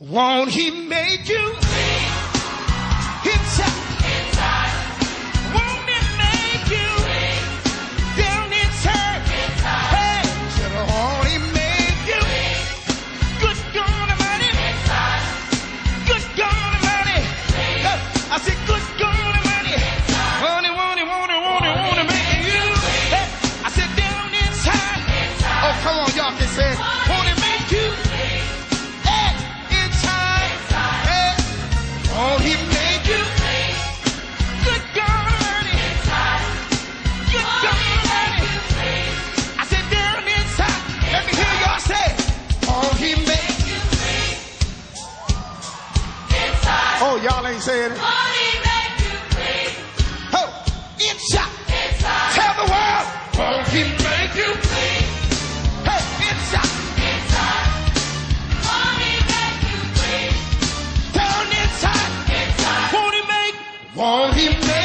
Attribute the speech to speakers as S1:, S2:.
S1: Won't he make you inside? Inside. Won't he make you down inside? inside. Hey, said, won't he make you good God Almighty? Good God Almighty. Uh, I said, good God Almighty. Won't he, won't he, won't he, won't he, won't he make you? Hey, I said, down inside. Oh, come on, y'all can say it. Won't he ain't saying it. Money make you free. Inside. inside. Tell the world. Money make you free. Hey, inside. Inside. Make you. Down inside. Inside. Won't he make?